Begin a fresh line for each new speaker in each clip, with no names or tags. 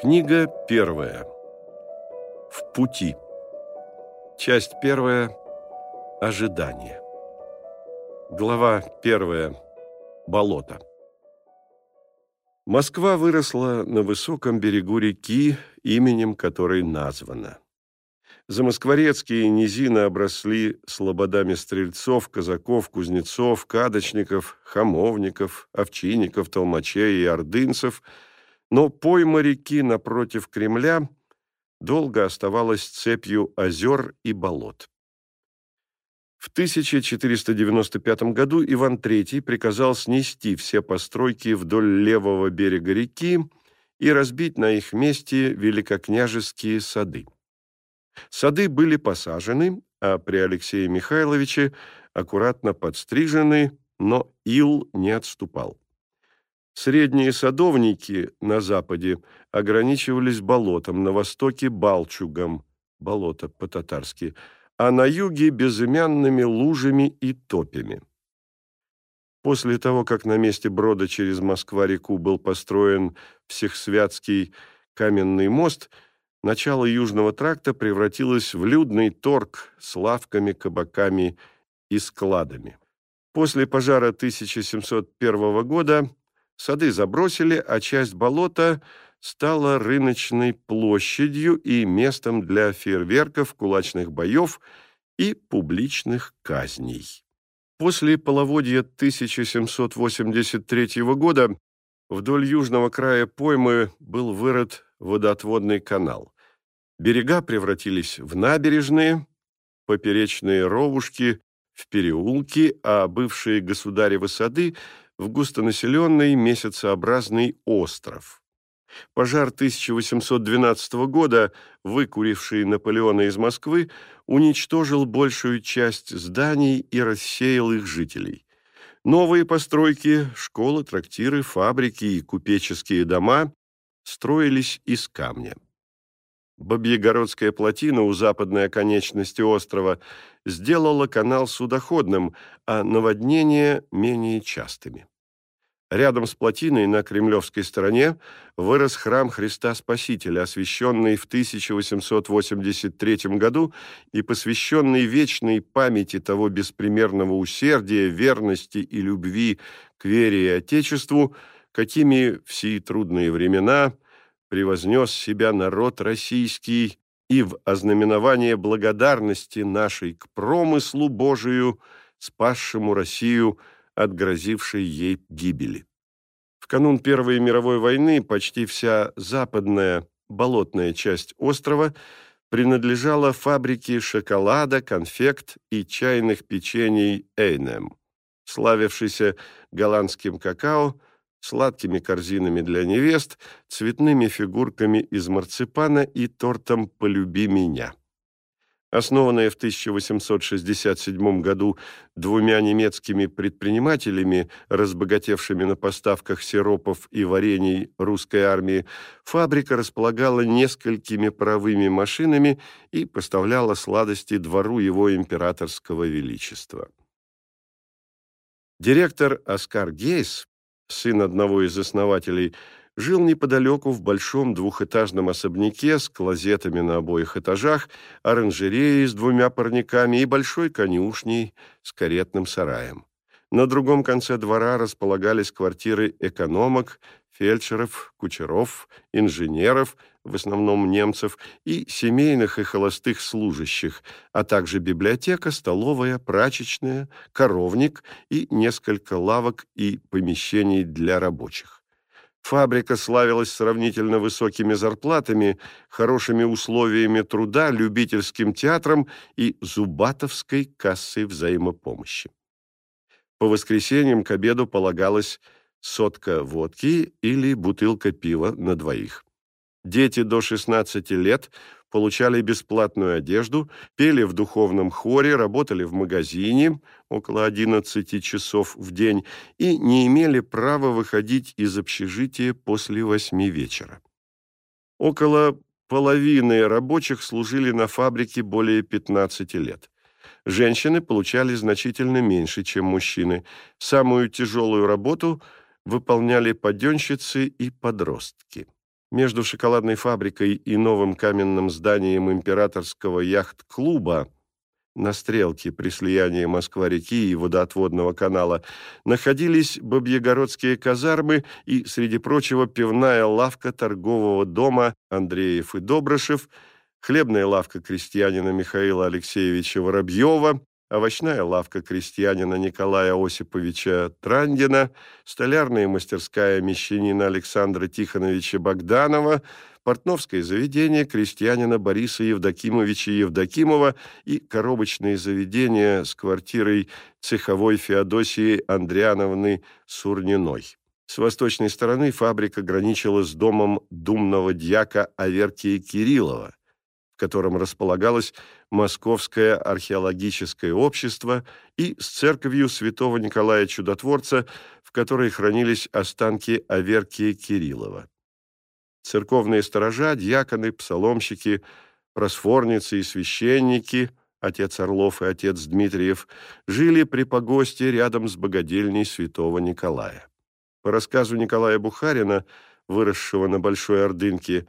Книга первая. В пути. Часть первая. Ожидание. Глава первая. Болото. Москва выросла на высоком берегу реки, именем которой названа. Замоскворецкие низины обросли слободами стрельцов, казаков, кузнецов, кадочников, хамовников, овчинников, толмачей и ордынцев – но пойма реки напротив Кремля долго оставалась цепью озер и болот. В 1495 году Иван III приказал снести все постройки вдоль левого берега реки и разбить на их месте великокняжеские сады. Сады были посажены, а при Алексее Михайловиче аккуратно подстрижены, но ил не отступал. Средние садовники на западе ограничивались болотом, на востоке – балчугом, болото по-татарски, а на юге – безымянными лужами и топями. После того, как на месте брода через Москва-реку был построен Всехсвятский каменный мост, начало Южного тракта превратилось в людный торг с лавками, кабаками и складами. После пожара 1701 года Сады забросили, а часть болота стала рыночной площадью и местом для фейерверков, кулачных боев и публичных казней. После половодья 1783 года вдоль южного края поймы был вырыт водоотводный канал. Берега превратились в набережные, поперечные ровушки в переулки, а бывшие государевы сады в густонаселенный месяцеобразный остров. Пожар 1812 года, выкуривший Наполеона из Москвы, уничтожил большую часть зданий и рассеял их жителей. Новые постройки, школы, трактиры, фабрики и купеческие дома строились из камня. Бабьегородская плотина у западной оконечности острова сделала канал судоходным, а наводнения менее частыми. Рядом с плотиной на кремлевской стороне вырос храм Христа Спасителя, освященный в 1883 году и посвященный вечной памяти того беспримерного усердия, верности и любви к вере и Отечеству, какими в сии трудные времена превознес себя народ российский и в ознаменование благодарности нашей к промыслу Божию, спасшему Россию от грозившей ей гибели. В канун Первой мировой войны почти вся западная болотная часть острова принадлежала фабрике шоколада, конфект и чайных печений «Эйнем», славившейся голландским какао, сладкими корзинами для невест, цветными фигурками из марципана и тортом «Полюби меня». Основанная в 1867 году двумя немецкими предпринимателями, разбогатевшими на поставках сиропов и варений русской армии, фабрика располагала несколькими паровыми машинами и поставляла сладости двору его императорского величества. Директор Оскар Гейс сын одного из основателей, жил неподалеку в большом двухэтажном особняке с клозетами на обоих этажах, оранжереей с двумя парниками и большой конюшней с каретным сараем. На другом конце двора располагались квартиры экономок, фельдшеров, кучеров, инженеров, в основном немцев, и семейных и холостых служащих, а также библиотека, столовая, прачечная, коровник и несколько лавок и помещений для рабочих. Фабрика славилась сравнительно высокими зарплатами, хорошими условиями труда, любительским театром и зубатовской кассой взаимопомощи. По воскресеньям к обеду полагалось сотка водки или бутылка пива на двоих. Дети до 16 лет получали бесплатную одежду, пели в духовном хоре, работали в магазине около 11 часов в день и не имели права выходить из общежития после 8 вечера. Около половины рабочих служили на фабрике более 15 лет. Женщины получали значительно меньше, чем мужчины. Самую тяжелую работу – выполняли паденщицы и подростки. Между шоколадной фабрикой и новым каменным зданием императорского яхт-клуба на стрелке при слиянии Москва-реки и водоотводного канала находились бабьегородские казармы и, среди прочего, пивная лавка торгового дома Андреев и Добрышев, хлебная лавка крестьянина Михаила Алексеевича Воробьева, овощная лавка крестьянина Николая Осиповича Трандина, столярная мастерская мещанина Александра Тихоновича Богданова, портновское заведение крестьянина Бориса Евдокимовича Евдокимова и коробочные заведения с квартирой цеховой Феодосии Андриановны Сурниной. С восточной стороны фабрика граничила с домом думного дьяка Аверкия Кириллова, котором располагалось Московское археологическое общество и с церковью святого Николая Чудотворца, в которой хранились останки Аверкия Кириллова. Церковные сторожа, дьяконы, псаломщики, просфорницы и священники, отец Орлов и отец Дмитриев, жили при погосте рядом с богадельней святого Николая. По рассказу Николая Бухарина, выросшего на Большой Ордынке,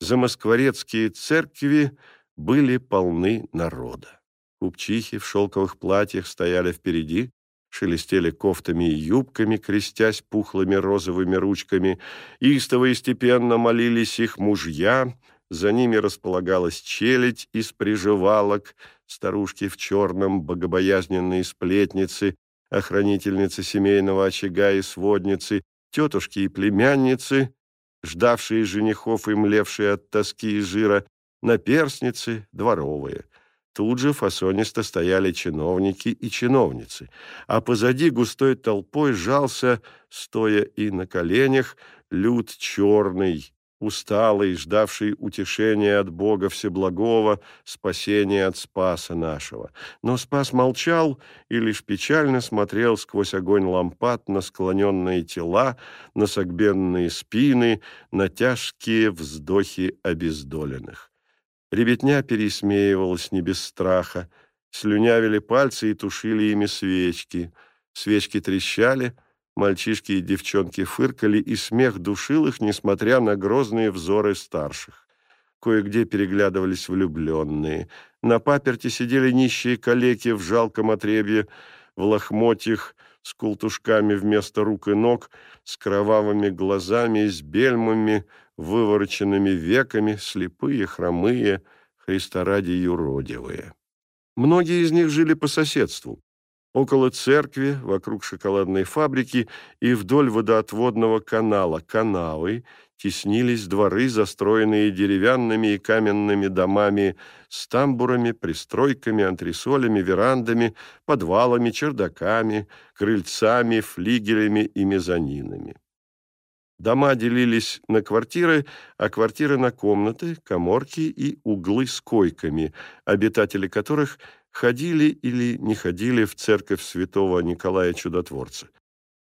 замоскворецкие церкви были полны народа. Купчихи в шелковых платьях стояли впереди, шелестели кофтами и юбками, крестясь пухлыми розовыми ручками, истово и степенно молились их мужья, за ними располагалась челядь из приживалок, старушки в черном, богобоязненные сплетницы, охранительницы семейного очага и сводницы, тетушки и племянницы, ждавшие женихов и млевшие от тоски и жира, наперсницы, дворовые — Тут же фасонисто стояли чиновники и чиновницы, а позади густой толпой жался, стоя и на коленях, люд черный, усталый, ждавший утешения от Бога Всеблагого, спасения от Спаса нашего. Но Спас молчал и лишь печально смотрел сквозь огонь лампад на склоненные тела, на согбенные спины, на тяжкие вздохи обездоленных. Ребятня пересмеивалась не без страха, слюнявили пальцы и тушили ими свечки. Свечки трещали, мальчишки и девчонки фыркали, и смех душил их, несмотря на грозные взоры старших. Кое-где переглядывались влюбленные. На паперте сидели нищие калеки в жалком отребье, в лохмотьях, с култушками вместо рук и ног, с кровавыми глазами, с бельмами, вывороченными веками, слепые, хромые, Христа ради юродивые. Многие из них жили по соседству, около церкви, вокруг шоколадной фабрики и вдоль водоотводного канала, канавы, теснились дворы, застроенные деревянными и каменными домами с тамбурами, пристройками, антресолями, верандами, подвалами, чердаками, крыльцами, флигелями и мезонинами. Дома делились на квартиры, а квартиры на комнаты, коморки и углы с койками, обитатели которых ходили или не ходили в церковь святого Николая Чудотворца.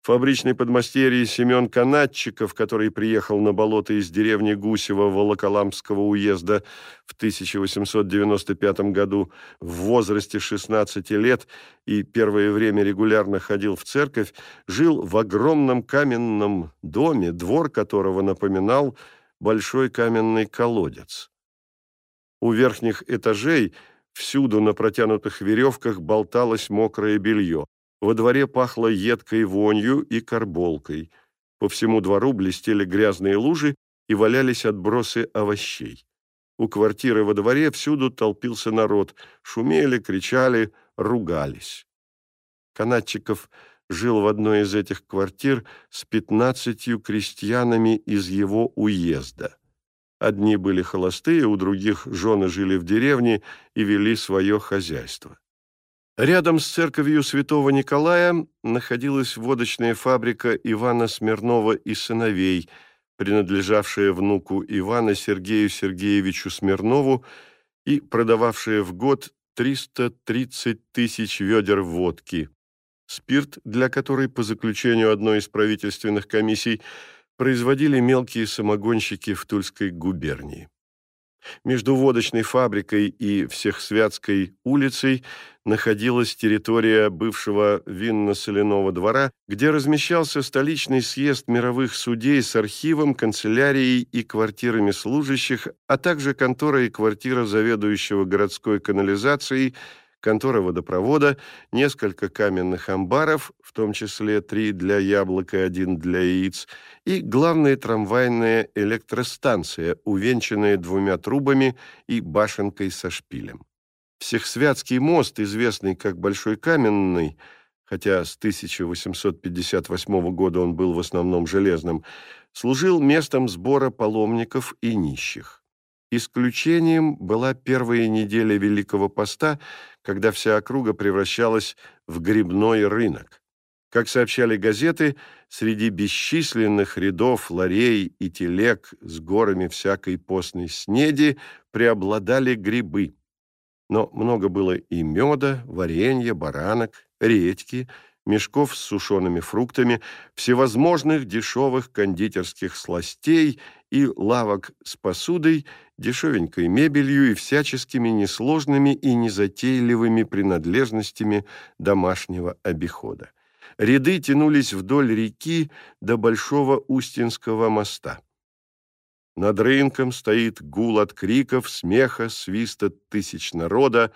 Фабричный подмастерье Семен Канатчиков, который приехал на болото из деревни Гусева Волоколамского уезда в 1895 году в возрасте 16 лет и первое время регулярно ходил в церковь, жил в огромном каменном доме, двор которого напоминал большой каменный колодец. У верхних этажей всюду на протянутых веревках болталось мокрое белье. Во дворе пахло едкой вонью и карболкой. По всему двору блестели грязные лужи и валялись отбросы овощей. У квартиры во дворе всюду толпился народ. Шумели, кричали, ругались. Канатчиков жил в одной из этих квартир с пятнадцатью крестьянами из его уезда. Одни были холостые, у других жены жили в деревне и вели свое хозяйство. Рядом с церковью святого Николая находилась водочная фабрика Ивана Смирнова и сыновей, принадлежавшая внуку Ивана Сергею Сергеевичу Смирнову и продававшая в год 330 тысяч ведер водки, спирт для которой, по заключению одной из правительственных комиссий, производили мелкие самогонщики в Тульской губернии. Между водочной фабрикой и Всехсвятской улицей находилась территория бывшего винно-соляного двора, где размещался столичный съезд мировых судей с архивом, канцелярией и квартирами служащих, а также контора и квартира заведующего городской канализацией, контора водопровода, несколько каменных амбаров, в том числе три для яблок и один для яиц, и главная трамвайная электростанция, увенчанная двумя трубами и башенкой со шпилем. Всехсвятский мост, известный как Большой Каменный, хотя с 1858 года он был в основном железным, служил местом сбора паломников и нищих. Исключением была первая неделя Великого Поста, когда вся округа превращалась в грибной рынок. Как сообщали газеты, среди бесчисленных рядов ларей и телег с горами всякой постной снеди преобладали грибы. Но много было и меда, варенья, баранок, редьки, мешков с сушеными фруктами, всевозможных дешевых кондитерских сластей и лавок с посудой, дешевенькой мебелью и всяческими несложными и незатейливыми принадлежностями домашнего обихода. Ряды тянулись вдоль реки до Большого Устинского моста. Над рынком стоит гул от криков, смеха, свиста тысяч народа,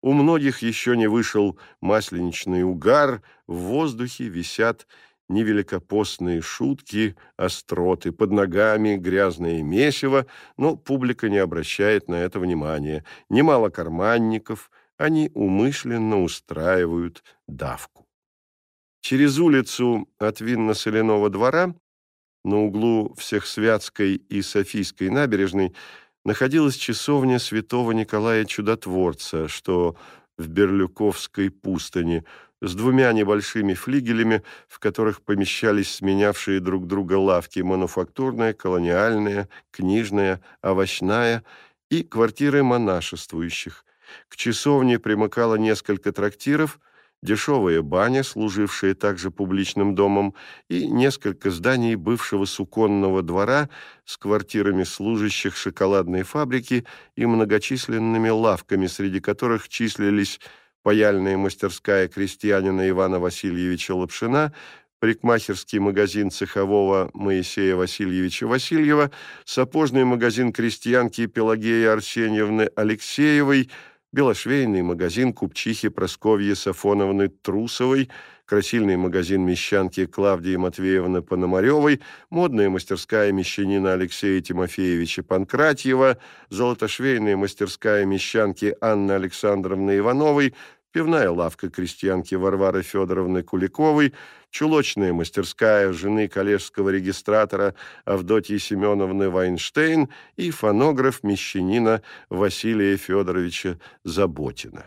у многих еще не вышел масленичный угар, в воздухе висят невеликопостные шутки, остроты, под ногами грязное месиво, но публика не обращает на это внимания. Немало карманников, они умышленно устраивают давку. Через улицу от винно-соляного двора на углу Всехсвятской и Софийской набережной находилась часовня святого Николая Чудотворца, что в Берлюковской пустыне, с двумя небольшими флигелями, в которых помещались сменявшие друг друга лавки мануфактурная, колониальная, книжная, овощная и квартиры монашествующих. К часовне примыкало несколько трактиров, дешевая баня, служившая также публичным домом, и несколько зданий бывшего суконного двора с квартирами служащих шоколадной фабрики и многочисленными лавками, среди которых числились паяльная мастерская крестьянина Ивана Васильевича Лапшина, парикмахерский магазин цехового Моисея Васильевича Васильева, сапожный магазин крестьянки Пелагеи Арсеньевны Алексеевой – белошвейный магазин купчихи Просковьи Сафоновны Трусовой, красильный магазин мещанки Клавдии Матвеевны Пономаревой, модная мастерская мещанина Алексея Тимофеевича Панкратьева, золотошвейная мастерская мещанки Анны Александровны Ивановой, пивная лавка крестьянки Варвары Федоровны Куликовой, чулочная мастерская жены коллежского регистратора Авдотьи Семеновны Вайнштейн и фонограф мещанина Василия Федоровича Заботина.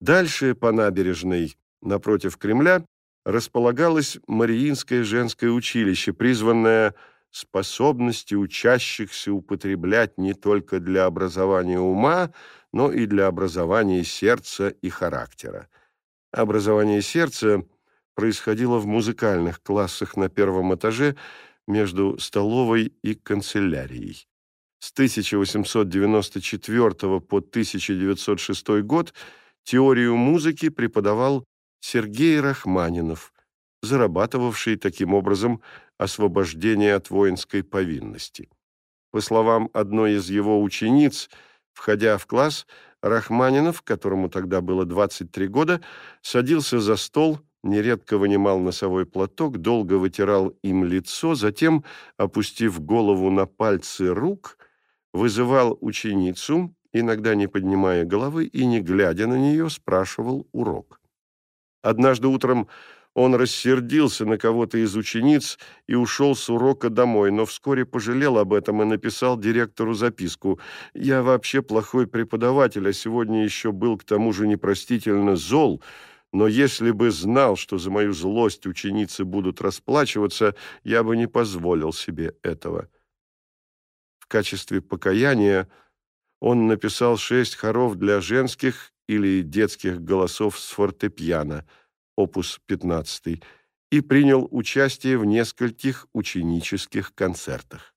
Дальше по набережной, напротив Кремля, располагалось Мариинское женское училище, призванное способности учащихся употреблять не только для образования ума, но и для образования сердца и характера. Образование сердца происходило в музыкальных классах на первом этаже между столовой и канцелярией. С 1894 по 1906 год теорию музыки преподавал Сергей Рахманинов, зарабатывавший таким образом освобождение от воинской повинности. По словам одной из его учениц – Входя в класс, Рахманинов, которому тогда было 23 года, садился за стол, нередко вынимал носовой платок, долго вытирал им лицо, затем, опустив голову на пальцы рук, вызывал ученицу, иногда не поднимая головы и не глядя на нее, спрашивал урок. Однажды утром он рассердился на кого-то из учениц и ушел с урока домой, но вскоре пожалел об этом и написал директору записку. «Я вообще плохой преподаватель, а сегодня еще был к тому же непростительно зол, но если бы знал, что за мою злость ученицы будут расплачиваться, я бы не позволил себе этого». В качестве покаяния он написал шесть хоров для женских или детских голосов с фортепиано – опус 15, и принял участие в нескольких ученических концертах.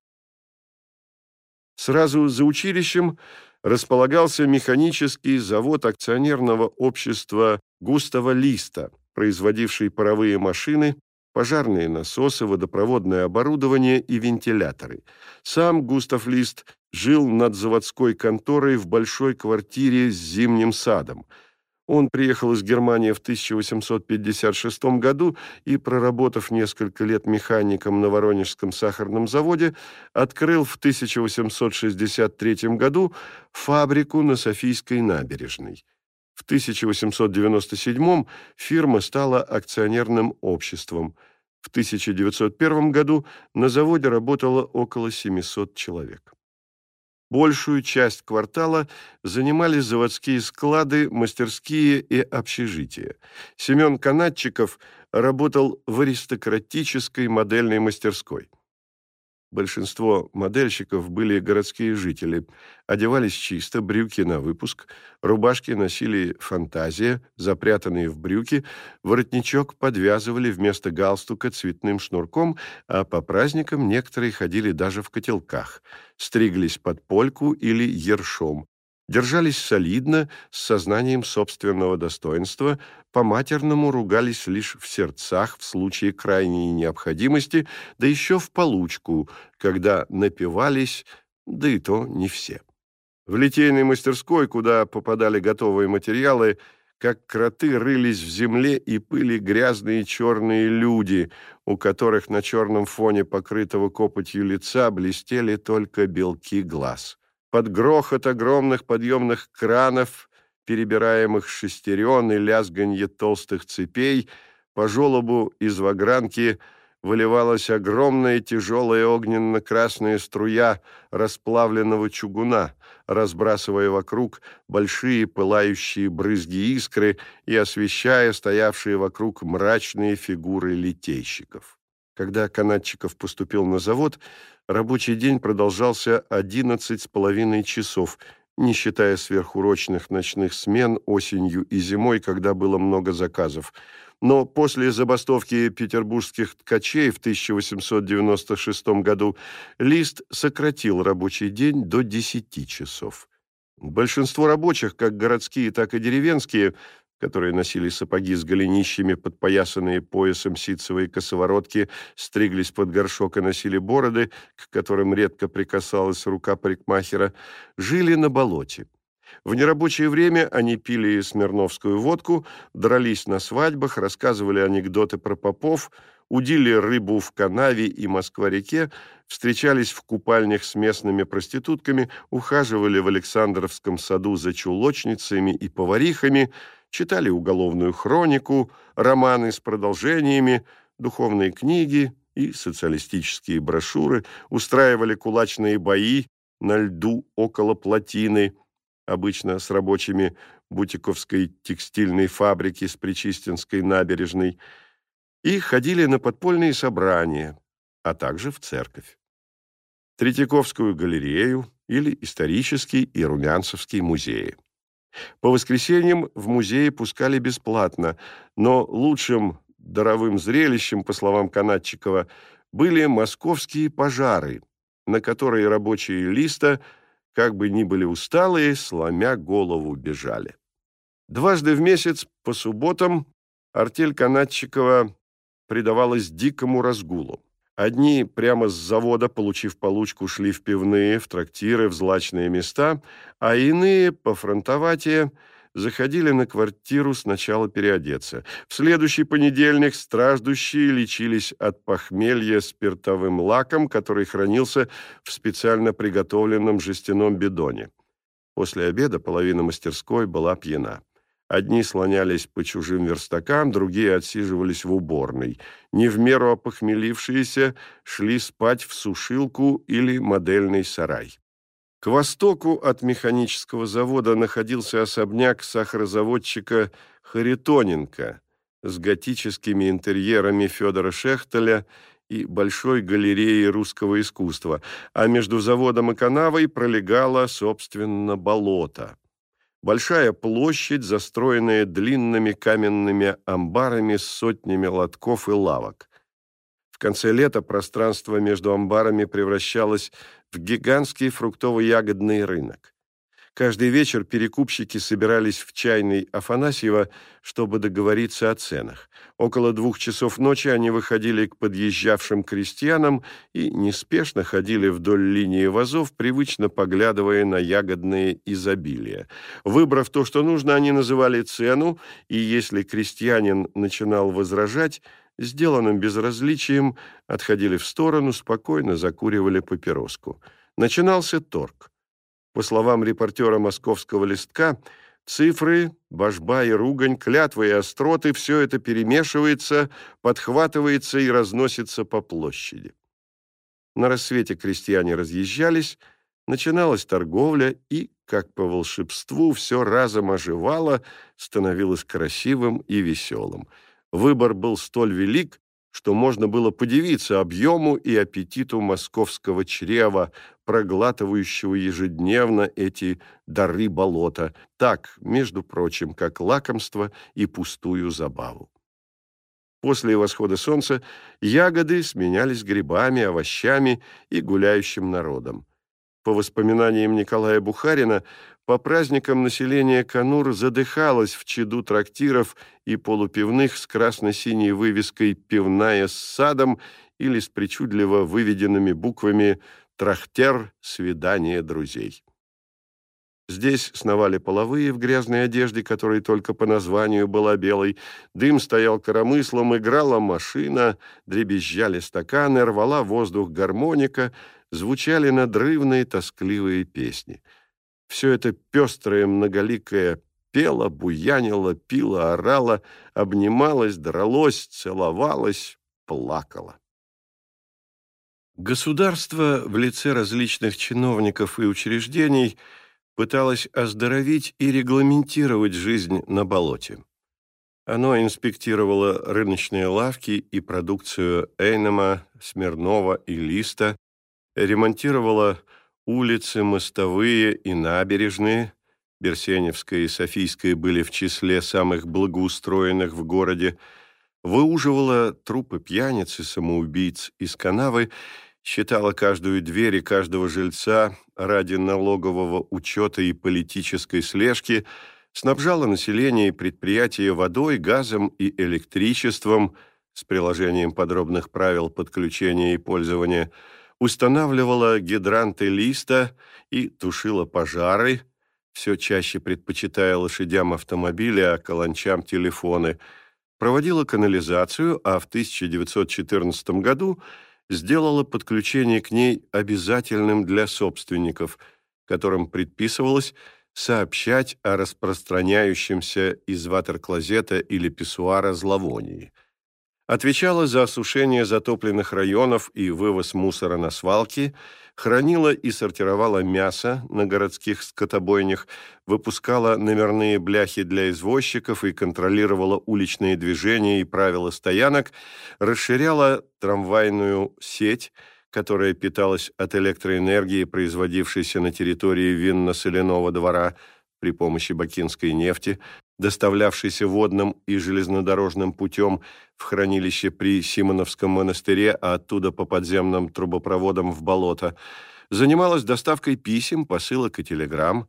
Сразу за училищем располагался механический завод акционерного общества Густава Листа, производивший паровые машины, пожарные насосы, водопроводное оборудование и вентиляторы. Сам Густав Лист жил над заводской конторой в большой квартире с зимним садом – он приехал из Германии в 1856 году и, проработав несколько лет механиком на Воронежском сахарном заводе, открыл в 1863 году фабрику на Софийской набережной. В 1897 фирма стала акционерным обществом. В 1901 году на заводе работало около 700 человек. Большую часть квартала занимали заводские склады, мастерские и общежития. Семен Канатчиков работал в аристократической модельной мастерской. Большинство модельщиков были городские жители. Одевались чисто, брюки на выпуск, рубашки носили фантазия, запрятанные в брюки, воротничок подвязывали вместо галстука цветным шнурком, а по праздникам некоторые ходили даже в котелках, стриглись под польку или ершом, держались солидно, с сознанием собственного достоинства, по-матерному ругались лишь в сердцах в случае крайней необходимости, да еще в получку, когда напивались, да и то не все. В литейной мастерской, куда попадали готовые материалы, как кроты рылись в земле и пыли грязные черные люди, у которых на черном фоне покрытого копотью лица блестели только белки глаз. Под грохот огромных подъемных кранов, перебираемых шестерен и лязганье толстых цепей, по желобу из вагранки выливалась огромная тяжелая огненно-красная струя расплавленного чугуна, разбрасывая вокруг большие пылающие брызги искры и освещая стоявшие вокруг мрачные фигуры литейщиков. Когда Канатчиков поступил на завод, рабочий день продолжался одиннадцать с половиной часов, не считая сверхурочных ночных смен осенью и зимой, когда было много заказов. Но после забастовки петербургских ткачей в 1896 году Лист сократил рабочий день до 10 часов. Большинство рабочих, как городские, так и деревенские, которые носили сапоги с голенищами, подпоясанные поясом ситцевые косоворотки, стриглись под горшок и носили бороды, к которым редко прикасалась рука парикмахера, жили на болоте. В нерабочее время они пили смирновскую водку, дрались на свадьбах, рассказывали анекдоты про попов, удили рыбу в канаве и Москва-реке, встречались в купальнях с местными проститутками, ухаживали в Александровском саду за чулочницами и поварихами – читали уголовную хронику, романы с продолжениями, духовные книги и социалистические брошюры, устраивали кулачные бои на льду около плотины, обычно с рабочими Бутиковской текстильной фабрики с Причистинской набережной, и ходили на подпольные собрания, а также в церковь. Третьяковскую галерею или исторический и Румянцевский музеи. По воскресеньям в музее пускали бесплатно, но лучшим даровым зрелищем, по словам Канатчикова, были московские пожары, на которые рабочие листа, как бы ни были усталые, сломя голову бежали. Дважды в месяц по субботам артель Канатчикова предавалась дикому разгулу. Одни прямо с завода, получив получку, шли в пивные, в трактиры, в злачные места, а иные, по фронтоватие, заходили на квартиру сначала переодеться. В следующий понедельник страждущие лечились от похмелья спиртовым лаком, который хранился в специально приготовленном жестяном бидоне. После обеда половина мастерской была пьяна. Одни слонялись по чужим верстакам, другие отсиживались в уборной. Не в меру опохмелившиеся шли спать в сушилку или модельный сарай. К востоку от механического завода находился особняк сахарозаводчика Харитоненко с готическими интерьерами Федора Шехтеля и большой галереей русского искусства, а между заводом и канавой пролегало, собственно, болото. Большая площадь, застроенная длинными каменными амбарами с сотнями лотков и лавок. В конце лета пространство между амбарами превращалось в гигантский фруктово-ягодный рынок. Каждый вечер перекупщики собирались в чайной Афанасьева, чтобы договориться о ценах. Около двух часов ночи они выходили к подъезжавшим крестьянам и неспешно ходили вдоль линии вазов, привычно поглядывая на ягодные изобилия. Выбрав то, что нужно, они называли цену, и если крестьянин начинал возражать, сделанным безразличием отходили в сторону, спокойно закуривали папироску. Начинался торг. По словам репортера московского листка, цифры, божба и ругань, клятвы и остроты – все это перемешивается, подхватывается и разносится по площади. На рассвете крестьяне разъезжались, начиналась торговля, и, как по волшебству, все разом оживало, становилось красивым и веселым. Выбор был столь велик, что можно было подивиться объему и аппетиту московского чрева, проглатывающего ежедневно эти дары болота, так, между прочим, как лакомство и пустую забаву. После восхода солнца ягоды сменялись грибами, овощами и гуляющим народом. По воспоминаниям Николая Бухарина, по праздникам население Канур задыхалось в чаду трактиров и полупивных с красно-синей вывеской «Пивная с садом» или с причудливо выведенными буквами «Трахтер. Свидание друзей». Здесь сновали половые в грязной одежде, которая только по названию была белой. Дым стоял коромыслом, играла машина, дребезжали стаканы, рвала воздух гармоника, звучали надрывные тоскливые песни — все это пестрое, многоликое пело, буянило, пило, орало, обнималось, дралось, целовалось, плакало. Государство в лице различных чиновников и учреждений пыталось оздоровить и регламентировать жизнь на болоте. Оно инспектировало рыночные лавки и продукцию Эйнема, Смирнова и Листа, ремонтировало Улицы, мостовые и набережные, Берсеневская и Софийская были в числе самых благоустроенных в городе, выуживала трупы пьяниц и самоубийц из канавы, считала каждую дверь и каждого жильца ради налогового учета и политической слежки, снабжала население и предприятия водой, газом и электричеством с приложением подробных правил подключения и пользования – устанавливала гидранты листа и тушила пожары, все чаще предпочитая лошадям автомобили, а каланчам телефоны, проводила канализацию, а в 1914 году сделала подключение к ней обязательным для собственников, которым предписывалось сообщать о распространяющемся из ватер-клозета или писсуара зловонии – отвечала за осушение затопленных районов и вывоз мусора на свалки, хранила и сортировала мясо на городских скотобойнях, выпускала номерные бляхи для извозчиков и контролировала уличные движения и правила стоянок, расширяла трамвайную сеть, которая питалась от электроэнергии, производившейся на территории винно-соляного двора при помощи бакинской нефти, доставлявшейся водным и железнодорожным путем в хранилище при Симоновском монастыре, а оттуда по подземным трубопроводам в болото, занималась доставкой писем, посылок и телеграмм,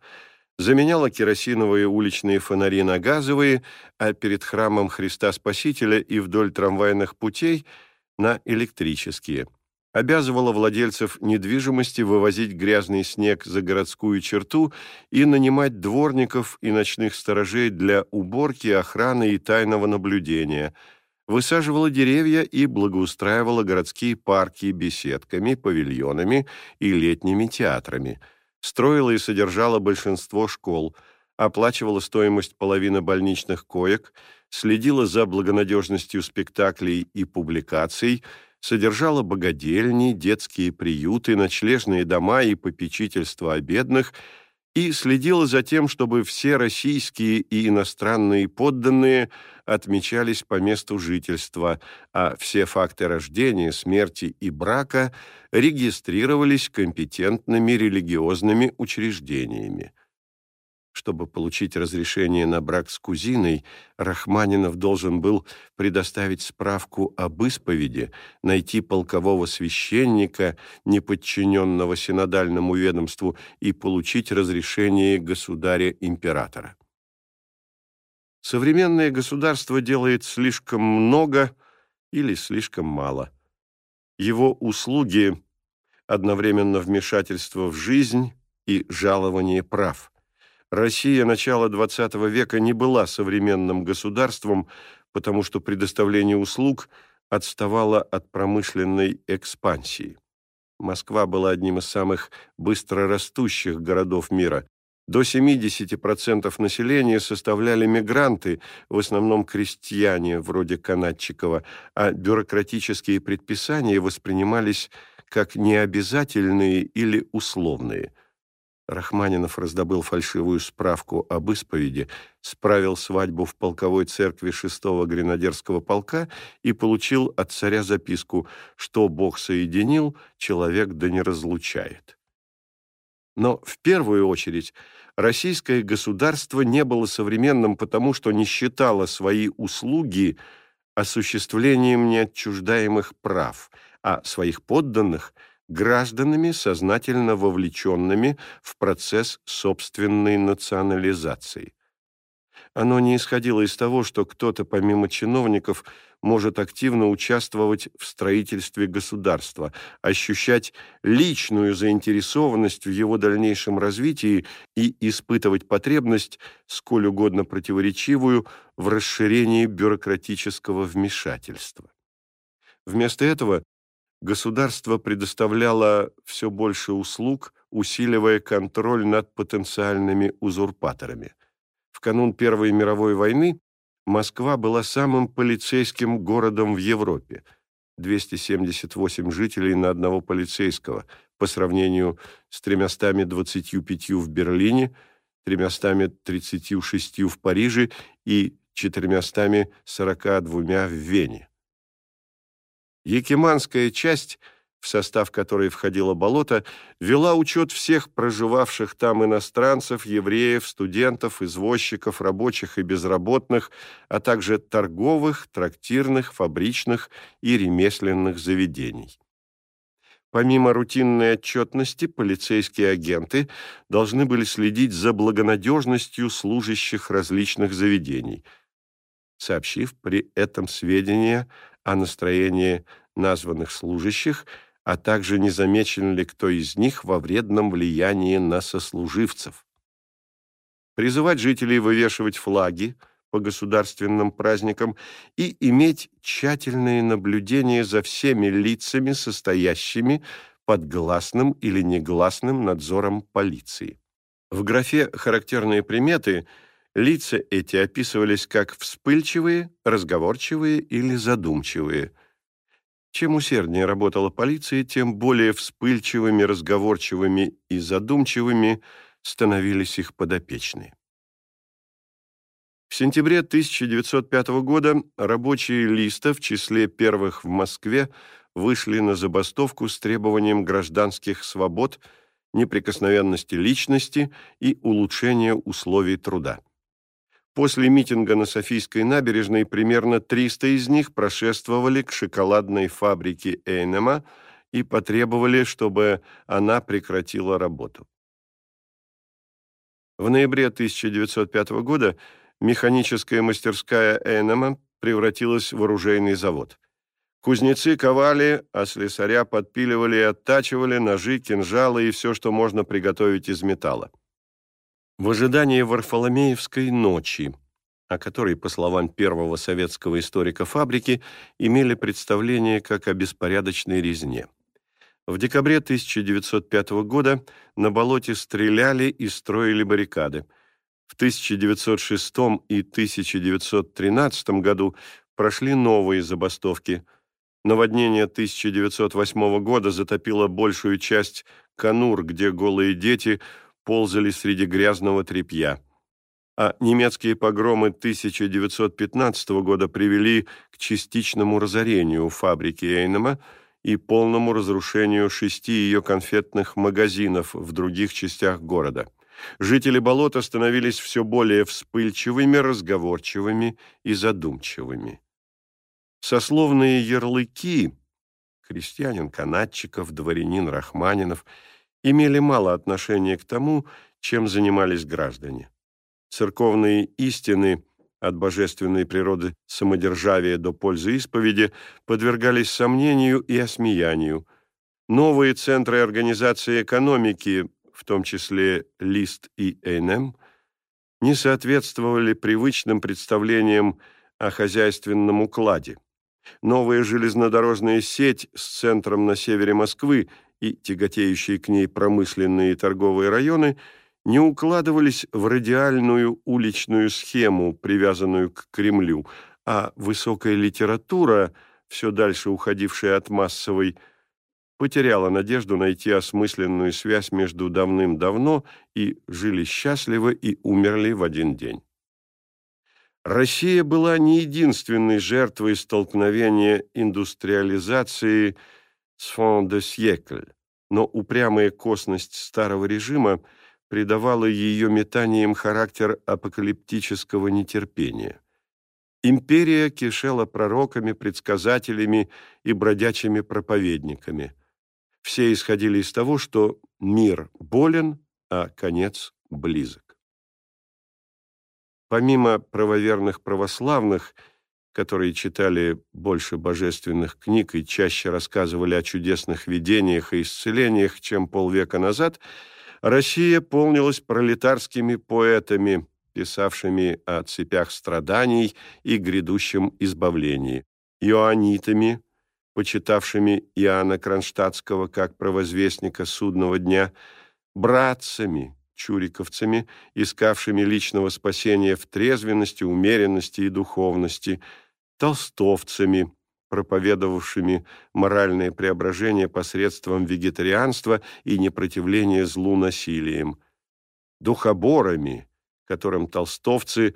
заменяла керосиновые уличные фонари на газовые, а перед храмом Христа Спасителя и вдоль трамвайных путей на электрические – обязывала владельцев недвижимости вывозить грязный снег за городскую черту и нанимать дворников и ночных сторожей для уборки, охраны и тайного наблюдения, высаживала деревья и благоустраивала городские парки беседками, павильонами и летними театрами, строила и содержала большинство школ, оплачивала стоимость половины больничных коек, следила за благонадежностью спектаклей и публикаций – содержала богадельни, детские приюты, ночлежные дома и попечительство о бедных и следила за тем, чтобы все российские и иностранные подданные отмечались по месту жительства, а все факты рождения, смерти и брака регистрировались компетентными религиозными учреждениями. Чтобы получить разрешение на брак с кузиной, Рахманинов должен был предоставить справку об исповеди, найти полкового священника, неподчиненного синодальному ведомству, и получить разрешение государя-императора. Современное государство делает слишком много или слишком мало. Его услуги – одновременно вмешательство в жизнь и жалование прав – Россия начала XX века не была современным государством, потому что предоставление услуг отставало от промышленной экспансии. Москва была одним из самых быстрорастущих городов мира. До 70% населения составляли мигранты, в основном крестьяне, вроде Канатчикова, а бюрократические предписания воспринимались как необязательные или условные – Рахманинов раздобыл фальшивую справку об исповеди, справил свадьбу в полковой церкви 6-го гренадерского полка и получил от царя записку «Что Бог соединил, человек да не разлучает». Но в первую очередь российское государство не было современным потому, что не считало свои услуги осуществлением неотчуждаемых прав, а своих подданных – гражданами, сознательно вовлеченными в процесс собственной национализации. Оно не исходило из того, что кто-то, помимо чиновников, может активно участвовать в строительстве государства, ощущать личную заинтересованность в его дальнейшем развитии и испытывать потребность, сколь угодно противоречивую, в расширении бюрократического вмешательства. Вместо этого государство предоставляло все больше услуг, усиливая контроль над потенциальными узурпаторами. В канун Первой мировой войны Москва была самым полицейским городом в Европе. 278 жителей на одного полицейского по сравнению с 325 в Берлине, 336 в Париже и 442 в Вене. Якиманская часть, в состав которой входило болото, вела учет всех проживавших там иностранцев, евреев, студентов, извозчиков, рабочих и безработных, а также торговых, трактирных, фабричных и ремесленных заведений. Помимо рутинной отчетности, полицейские агенты должны были следить за благонадежностью служащих различных заведений, сообщив при этом сведения о настроении названных служащих, а также не замечен ли кто из них во вредном влиянии на сослуживцев. Призывать жителей вывешивать флаги по государственным праздникам и иметь тщательные наблюдения за всеми лицами, состоящими под гласным или негласным надзором полиции. В графе «Характерные приметы» Лица эти описывались как вспыльчивые, разговорчивые или задумчивые. Чем усерднее работала полиция, тем более вспыльчивыми, разговорчивыми и задумчивыми становились их подопечные. В сентябре 1905 года рабочие листа в числе первых в Москве вышли на забастовку с требованием гражданских свобод, неприкосновенности личности и улучшения условий труда. После митинга на Софийской набережной примерно 300 из них прошествовали к шоколадной фабрике Эйнема и потребовали, чтобы она прекратила работу. В ноябре 1905 года механическая мастерская Эйнема превратилась в оружейный завод. Кузнецы ковали, а слесаря подпиливали и оттачивали ножи, кинжалы и все, что можно приготовить из металла. В ожидании Варфоломеевской ночи, о которой, по словам первого советского историка фабрики, имели представление как о беспорядочной резне. В декабре 1905 года на болоте стреляли и строили баррикады. В 1906 и 1913 году прошли новые забастовки. Наводнение 1908 года затопило большую часть Канур, где голые дети – ползали среди грязного тряпья. А немецкие погромы 1915 года привели к частичному разорению фабрики Эйнема и полному разрушению шести ее конфетных магазинов в других частях города – Жители болота становились все более вспыльчивыми, разговорчивыми и задумчивыми. Сословные ярлыки крестьянин Канатчиков, дворянин Рахманинов имели мало отношения к тому, чем занимались граждане. Церковные истины от божественной природы самодержавия до пользы исповеди подвергались сомнению и осмеянию. Новые центры организации экономики, в том числе Лист и Эйнем, не соответствовали привычным представлениям о хозяйственном укладе. Новая железнодорожная сеть с центром на севере Москвы и тяготеющие к ней промышленные и торговые районы не укладывались в радиальную уличную схему, привязанную к Кремлю, а высокая литература, все дальше уходившая от массовой, потеряла надежду найти осмысленную связь между давным-давно и жили счастливо и умерли в один день. Россия была не единственной жертвой столкновения индустриализации с фон де сьекль, но упрямая косность старого режима придавала ее метаниям характер апокалиптического нетерпения. Империя кишела пророками, предсказателями и бродячими проповедниками. Все исходили из того, что мир болен, а конец близок. Помимо правоверных православных, которые читали больше божественных книг и чаще рассказывали о чудесных видениях и исцелениях, чем полвека назад, Россия полнилась пролетарскими поэтами, писавшими о цепях страданий и грядущем избавлении, иоанитами, почитавшими Иоанна Кронштадтского как провозвестника судного дня, братцами, чуриковцами, искавшими личного спасения в трезвенности, умеренности и духовности, толстовцами, проповедовавшими моральное преображение посредством вегетарианства и непротивления злу насилием, духоборами, которым толстовцы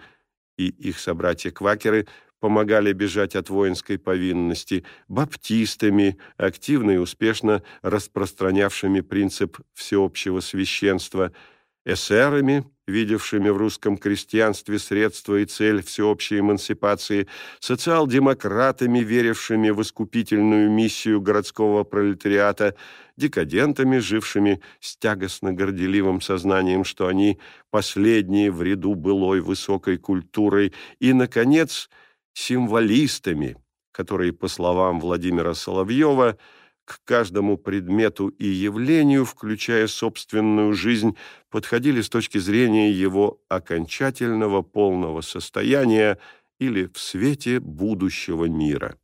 и их собратья-квакеры помогали бежать от воинской повинности, баптистами, активно и успешно распространявшими принцип всеобщего священства – эсерами, видевшими в русском крестьянстве средства и цель всеобщей эмансипации, социал-демократами, верившими в искупительную миссию городского пролетариата, декадентами, жившими с тягостно-горделивым сознанием, что они последние в ряду былой высокой культурой, и, наконец, символистами, которые, по словам Владимира Соловьева, к каждому предмету и явлению, включая собственную жизнь, подходили с точки зрения его окончательного полного состояния или в свете будущего мира.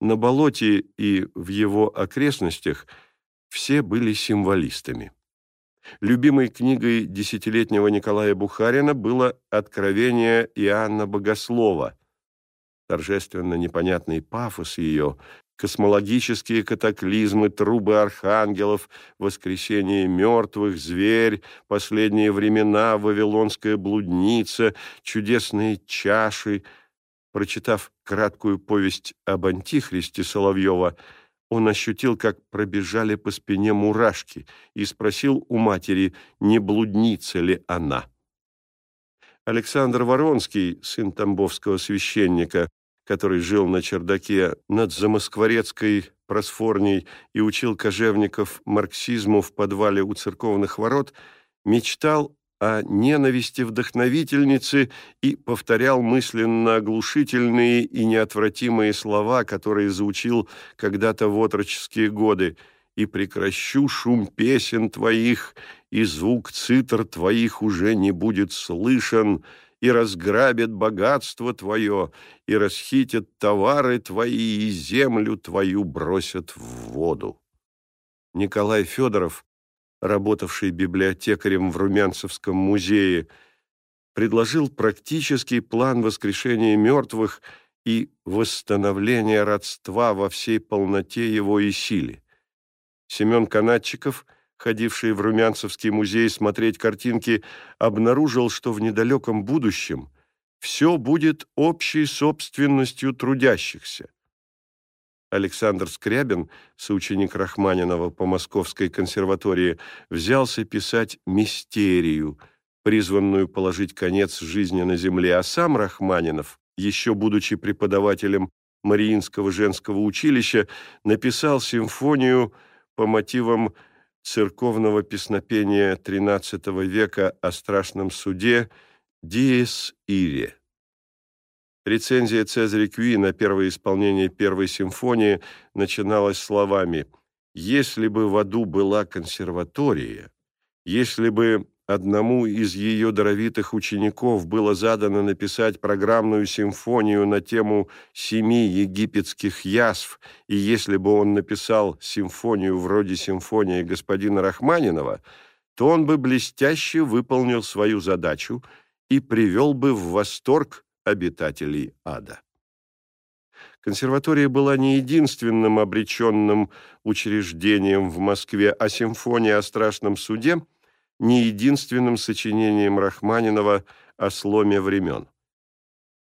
На болоте и в его окрестностях все были символистами. Любимой книгой десятилетнего Николая Бухарина было «Откровение Иоанна Богослова». Торжественно непонятный пафос ее космологические катаклизмы, трубы архангелов, воскресение мертвых, зверь, последние времена, вавилонская блудница, чудесные чаши. Прочитав краткую повесть об Антихристе Соловьева, он ощутил, как пробежали по спине мурашки, и спросил у матери, не блудница ли она. Александр Воронский, сын тамбовского священника, который жил на чердаке над Замоскворецкой просфорней и учил кожевников марксизму в подвале у церковных ворот, мечтал о ненависти вдохновительницы и повторял мысленно оглушительные и неотвратимые слова, которые заучил когда-то в отроческие годы. «И прекращу шум песен твоих, и звук цитр твоих уже не будет слышен», и разграбят богатство твое, и расхитят товары твои, и землю твою бросят в воду. Николай Федоров, работавший библиотекарем в Румянцевском музее, предложил практический план воскрешения мертвых и восстановления родства во всей полноте его и силе. Семен Канатчиков – ходивший в Румянцевский музей смотреть картинки, обнаружил, что в недалеком будущем все будет общей собственностью трудящихся. Александр Скрябин, соученик Рахманинова по Московской консерватории, взялся писать «Мистерию», призванную положить конец жизни на земле, а сам Рахманинов, еще будучи преподавателем Мариинского женского училища, написал симфонию по мотивам церковного песнопения XIII века о страшном суде «Диес Ире». Рецензия Цезаря Кюи на первое исполнение первой симфонии начиналась словами «Если бы в аду была консерватория, если бы одному из ее даровитых учеников было задано написать программную симфонию на тему «Семи египетских язв», и если бы он написал симфонию вроде симфонии господина Рахманинова, то он бы блестяще выполнил свою задачу и привел бы в восторг обитателей ада. Консерватория была не единственным обреченным учреждением в Москве, а симфония о страшном суде – не единственным сочинением Рахманинова о сломе времен.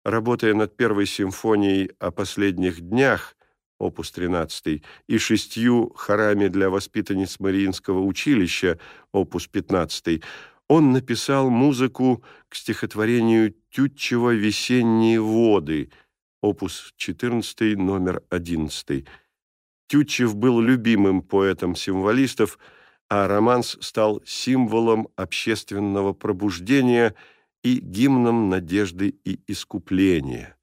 Работая над первой симфонией о последних днях, опус 13, и шестью хорами для воспитанниц Мариинского училища, опус 15, он написал музыку к стихотворению Тютчева «Весенние воды», опус 14, номер 11. Тютчев был любимым поэтом символистов, а романс стал символом общественного пробуждения и гимном надежды и искупления.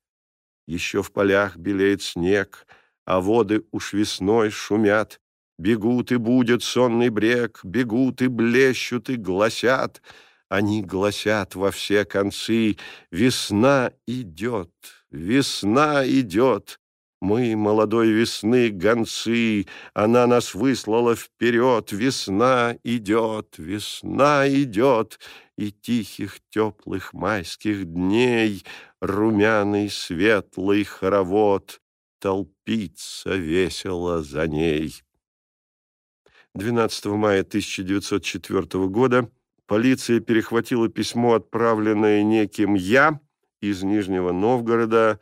Еще в полях белеет снег, а воды уж весной шумят, Бегут и будет сонный брег, бегут и блещут и гласят. Они гласят во все концы, весна идет, весна идет. Мы, молодой весны, гонцы, она нас выслала вперед. Весна идет, весна идет, и тихих теплых майских дней Румяный светлый хоровод толпится весело за ней. 12 мая 1904 года полиция перехватила письмо, отправленное неким «Я» из Нижнего Новгорода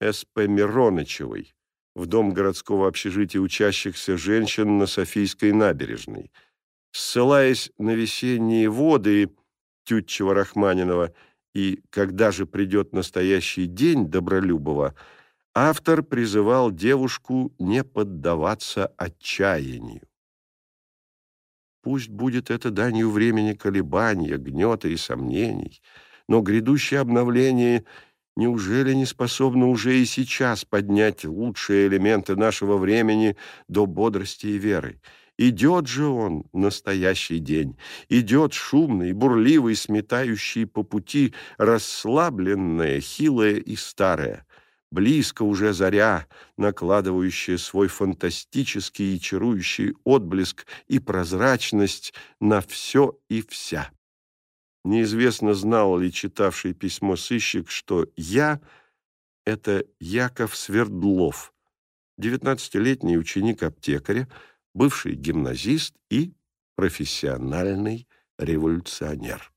С.П. Миронычевой в дом городского общежития учащихся женщин на Софийской набережной. Ссылаясь на весенние воды Тютчева-Рахманинова и «Когда же придет настоящий день Добролюбова», автор призывал девушку не поддаваться отчаянию. Пусть будет это данью времени колебания, гнета и сомнений, но грядущее обновление неужели не способно уже и сейчас поднять лучшие элементы нашего времени до бодрости и веры? Идет же он, настоящий день, идет шумный, бурливый, сметающий по пути, расслабленное, хилое и старое. Близко уже заря, накладывающая свой фантастический и чарующий отблеск и прозрачность на все и вся. Неизвестно, знал ли читавший письмо сыщик, что «я» — это Яков Свердлов, девятнадцатилетний ученик аптекаря, бывший гимназист и профессиональный революционер.